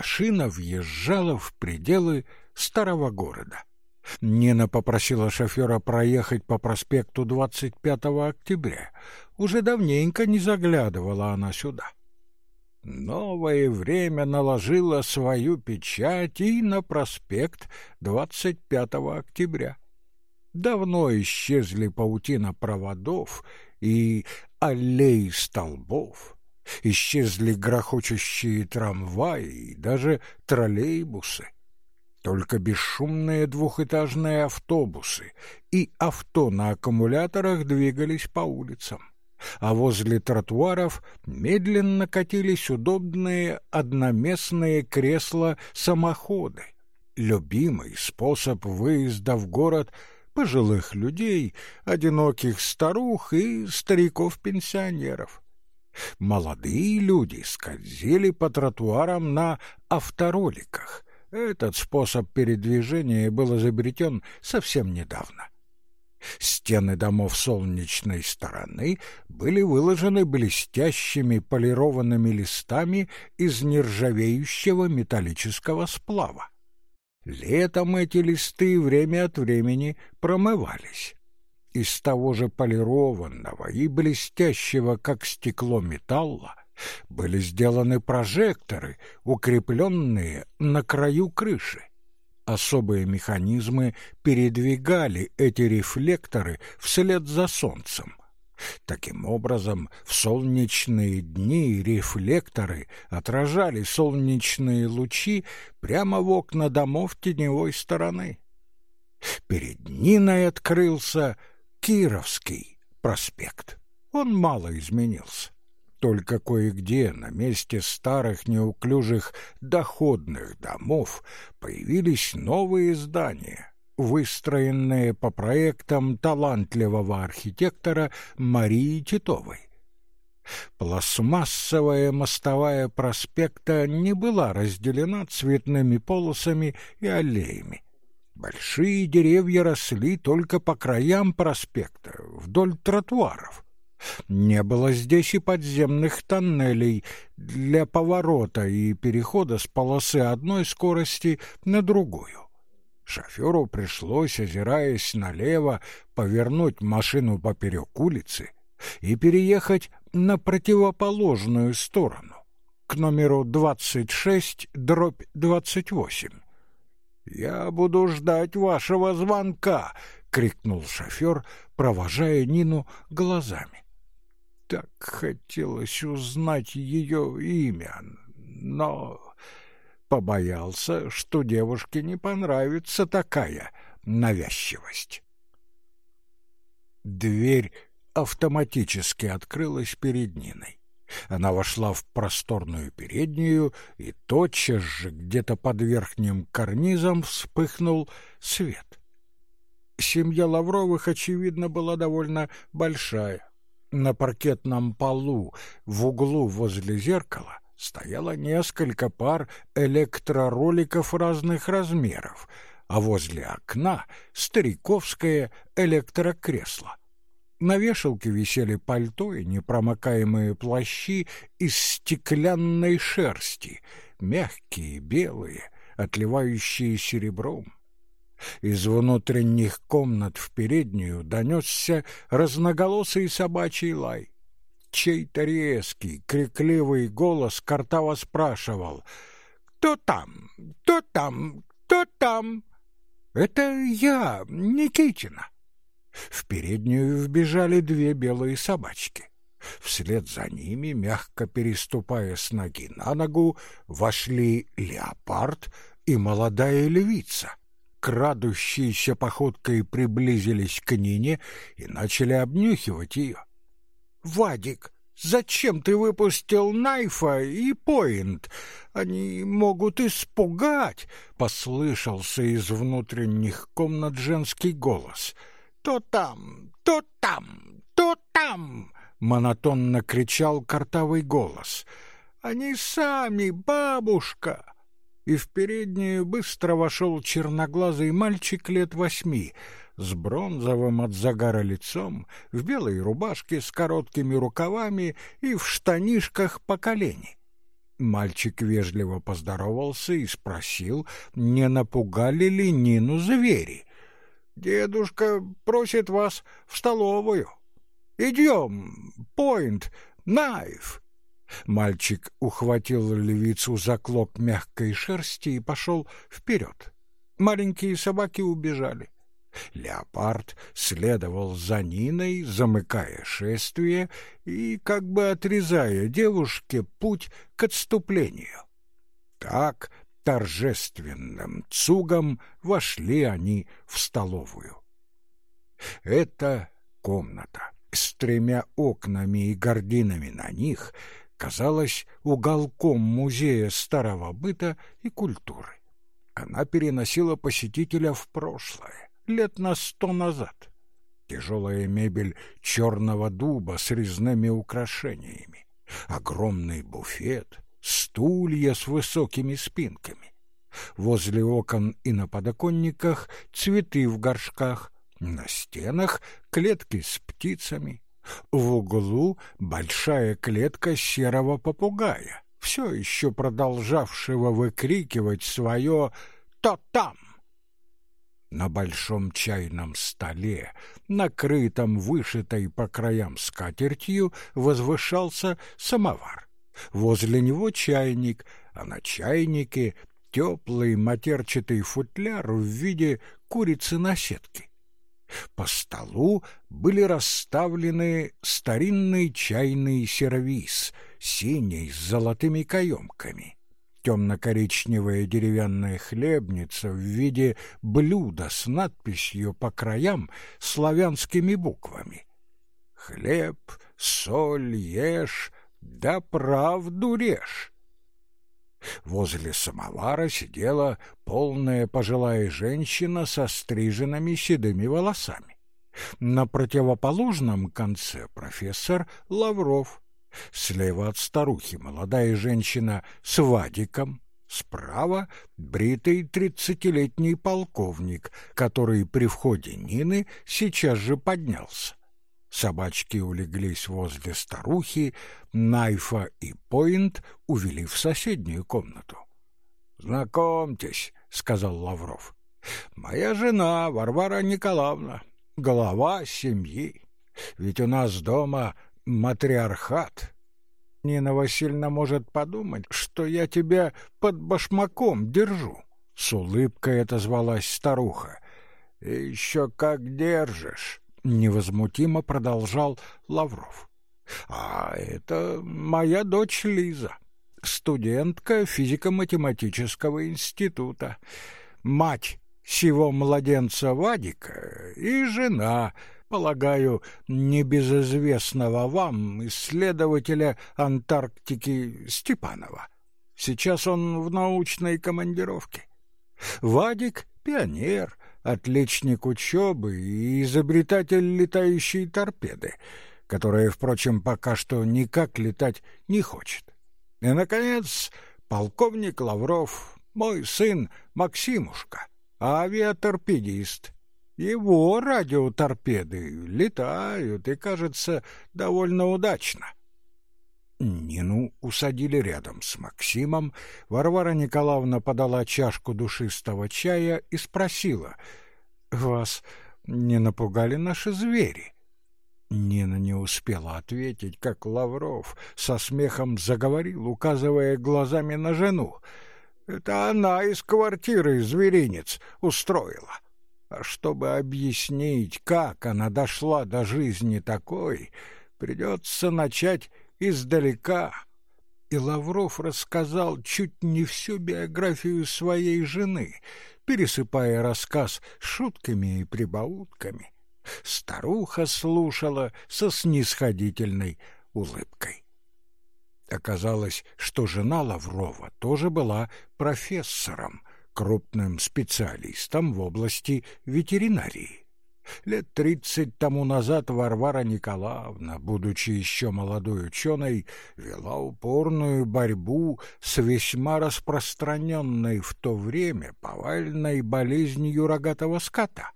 машина въезжала в пределы старого города. Нина попросила шофера проехать по проспекту 25 октября. Уже давненько не заглядывала она сюда. Новое время наложило свою печать и на проспект 25 октября. Давно исчезли паутина проводов и аллеи столбов, исчезли грохочущие трамваи и даже троллейбусы. Только бесшумные двухэтажные автобусы и авто на аккумуляторах двигались по улицам, а возле тротуаров медленно катились удобные одноместные кресла-самоходы. Любимый способ выезда в город пожилых людей, одиноких старух и стариков-пенсионеров. Молодые люди скользили по тротуарам на автороликах. Этот способ передвижения был изобретен совсем недавно. Стены домов солнечной стороны были выложены блестящими полированными листами из нержавеющего металлического сплава. Летом эти листы время от времени промывались из того же полированного и блестящего, как стекло металла, были сделаны прожекторы, укрепленные на краю крыши. Особые механизмы передвигали эти рефлекторы вслед за солнцем. Таким образом, в солнечные дни рефлекторы отражали солнечные лучи прямо в окна домов теневой стороны. Перед Ниной открылся Кировский проспект. Он мало изменился. Только кое-где на месте старых неуклюжих доходных домов появились новые здания, выстроенные по проектам талантливого архитектора Марии Титовой. Пластмассовая мостовая проспекта не была разделена цветными полосами и аллеями. Большие деревья росли только по краям проспекта, вдоль тротуаров. Не было здесь и подземных тоннелей для поворота и перехода с полосы одной скорости на другую. Шоферу пришлось, озираясь налево, повернуть машину поперек улицы и переехать на противоположную сторону, к номеру 26 дробь 28 «Я буду ждать вашего звонка!» — крикнул шофер, провожая Нину глазами. Так хотелось узнать ее имя, но побоялся, что девушке не понравится такая навязчивость. Дверь автоматически открылась перед Ниной. Она вошла в просторную переднюю, и тотчас же где-то под верхним карнизом вспыхнул свет. Семья Лавровых, очевидно, была довольно большая. На паркетном полу в углу возле зеркала стояло несколько пар электророликов разных размеров, а возле окна — стариковское электрокресло. На вешалке висели пальто и непромокаемые плащи из стеклянной шерсти, мягкие, белые, отливающие серебром. Из внутренних комнат в переднюю донесся разноголосый собачий лай. Чей-то резкий, крикливый голос Картава спрашивал «Кто там? Кто там? Кто там?» «Это я, Никитина». В переднюю вбежали две белые собачки. Вслед за ними, мягко переступая с ноги на ногу, вошли леопард и молодая львица. Крадущиеся походкой приблизились к Нине и начали обнюхивать ее. «Вадик, зачем ты выпустил Найфа и Поинт? Они могут испугать!» — послышался из внутренних комнат женский голос — то там, то там, то там!» — монотонно кричал картавый голос. «Они сами, бабушка!» И в переднюю быстро вошел черноглазый мальчик лет восьми, с бронзовым от загара лицом, в белой рубашке с короткими рукавами и в штанишках по колени. Мальчик вежливо поздоровался и спросил, не напугали ли Нину звери. «Дедушка просит вас в столовую. Идем, Пойнт, Найф!» Мальчик ухватил львицу за клок мягкой шерсти и пошел вперед. Маленькие собаки убежали. Леопард следовал за Ниной, замыкая шествие и как бы отрезая девушке путь к отступлению. Так торжественным цугом вошли они в столовую. Эта комната с тремя окнами и гординами на них казалась уголком музея старого быта и культуры. Она переносила посетителя в прошлое лет на сто назад. Тяжелая мебель черного дуба с резными украшениями, огромный буфет, стулья с высокими спинками. Возле окон и на подоконниках цветы в горшках, на стенах клетки с птицами. В углу большая клетка серого попугая, все еще продолжавшего выкрикивать свое «то там!» На большом чайном столе, накрытом вышитой по краям скатертью, возвышался самовар. Возле него чайник, а на чайнике теплый матерчатый футляр в виде курицы на сетке. По столу были расставлены старинный чайный сервиз, синий с золотыми каемками, темно-коричневая деревянная хлебница в виде блюда с надписью по краям славянскими буквами. «Хлеб, соль ешь, да правду режь». Возле самовара сидела полная пожилая женщина со стриженными седыми волосами. На противоположном конце профессор Лавров. Слева от старухи молодая женщина с Вадиком, справа бритый тридцатилетний полковник, который при входе Нины сейчас же поднялся. Собачки улеглись возле старухи, Найфа и Пойнт увели в соседнюю комнату. «Знакомьтесь», — сказал Лавров, — «моя жена Варвара Николаевна, голова семьи. Ведь у нас дома матриархат. Нина Васильевна может подумать, что я тебя под башмаком держу». С улыбкой отозвалась старуха. «Еще как держишь!» — невозмутимо продолжал Лавров. «А это моя дочь Лиза, студентка физико-математического института, мать сего младенца Вадика и жена, полагаю, небезызвестного вам исследователя Антарктики Степанова. Сейчас он в научной командировке. Вадик — пионер, отличник учебы и изобретатель летающей торпеды, которая, впрочем, пока что никак летать не хочет. И, наконец, полковник Лавров, мой сын Максимушка, авиаторпедист. Его радиоторпеды летают и, кажется, довольно удачно. Нину усадили рядом с Максимом, Варвара Николаевна подала чашку душистого чая и спросила, «Вас не напугали наши звери?» Нина не успела ответить, как Лавров со смехом заговорил, указывая глазами на жену. «Это она из квартиры зверинец устроила». А чтобы объяснить, как она дошла до жизни такой, придется начать издалека. И Лавров рассказал чуть не всю биографию своей жены, пересыпая рассказ шутками и прибаутками. Старуха слушала со снисходительной улыбкой. Оказалось, что жена Лаврова тоже была профессором, крупным специалистом в области ветеринарии. Лет тридцать тому назад Варвара Николаевна, будучи еще молодой ученой, вела упорную борьбу с весьма распространенной в то время повальной болезнью рогатого скота.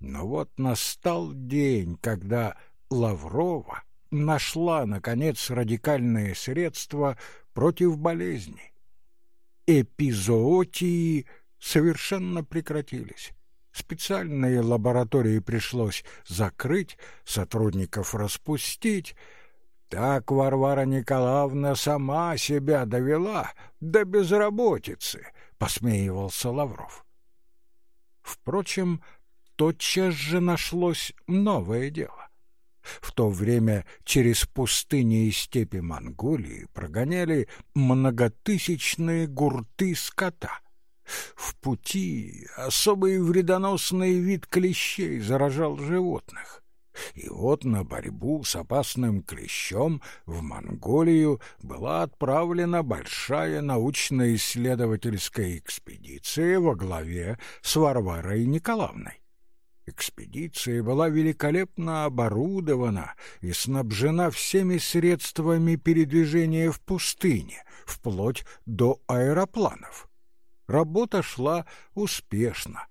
Но вот настал день, когда Лаврова нашла, наконец, радикальное средство против болезни. Эпизоотии совершенно прекратились. Специальные лаборатории пришлось закрыть, сотрудников распустить. Так Варвара Николаевна сама себя довела до безработицы, — посмеивался Лавров. Впрочем, тотчас же нашлось новое дело. В то время через пустыни и степи Монголии прогоняли многотысячные гурты скота — в пути особый вредоносный вид клещей заражал животных. И вот на борьбу с опасным клещом в Монголию была отправлена большая научно-исследовательская экспедиция во главе с Варварой Николаевной. Экспедиция была великолепно оборудована и снабжена всеми средствами передвижения в пустыне, вплоть до аэропланов. Работа шла успешно.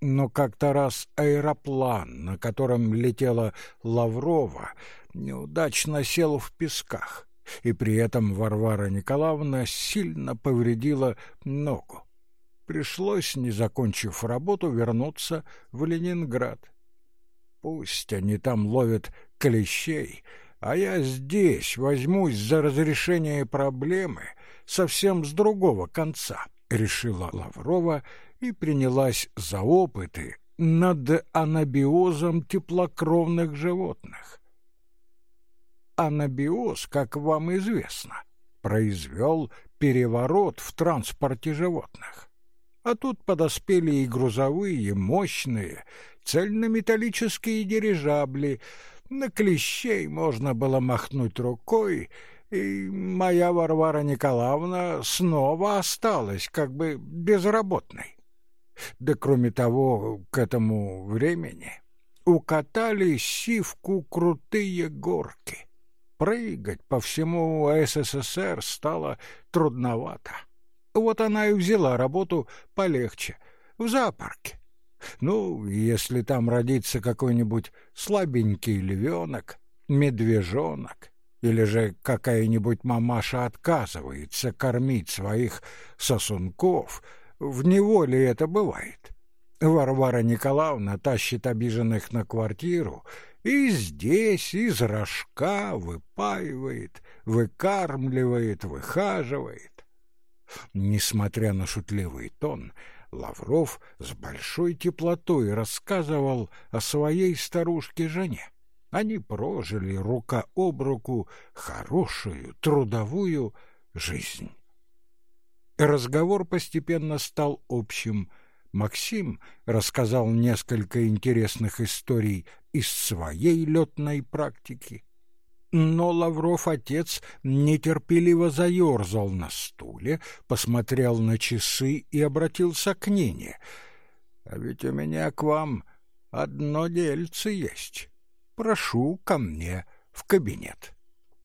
Но как-то раз аэроплан, на котором летела Лаврова, неудачно сел в песках, и при этом Варвара Николаевна сильно повредила ногу. Пришлось, не закончив работу, вернуться в Ленинград. Пусть они там ловят клещей, а я здесь возьмусь за разрешение проблемы совсем с другого конца. — решила Лаврова и принялась за опыты над анабиозом теплокровных животных. Анабиоз, как вам известно, произвел переворот в транспорте животных. А тут подоспели и грузовые, мощные, цельнометаллические дирижабли. На клещей можно было махнуть рукой — и моя Варвара Николаевна снова осталась как бы безработной. Да кроме того, к этому времени укатали сивку крутые горки. Прыгать по всему СССР стало трудновато. Вот она и взяла работу полегче, в зоопарке. Ну, если там родится какой-нибудь слабенький львенок, медвежонок, или же какая-нибудь мамаша отказывается кормить своих сосунков, в неволе это бывает. Варвара Николаевна тащит обиженных на квартиру и здесь из рожка выпаивает, выкармливает, выхаживает. Несмотря на шутливый тон, Лавров с большой теплотой рассказывал о своей старушке-жене. Они прожили рука об руку хорошую трудовую жизнь. Разговор постепенно стал общим. Максим рассказал несколько интересных историй из своей летной практики. Но Лавров отец нетерпеливо заерзал на стуле, посмотрел на часы и обратился к Нине. «А ведь у меня к вам одно дельце есть» прошу ко мне в кабинет.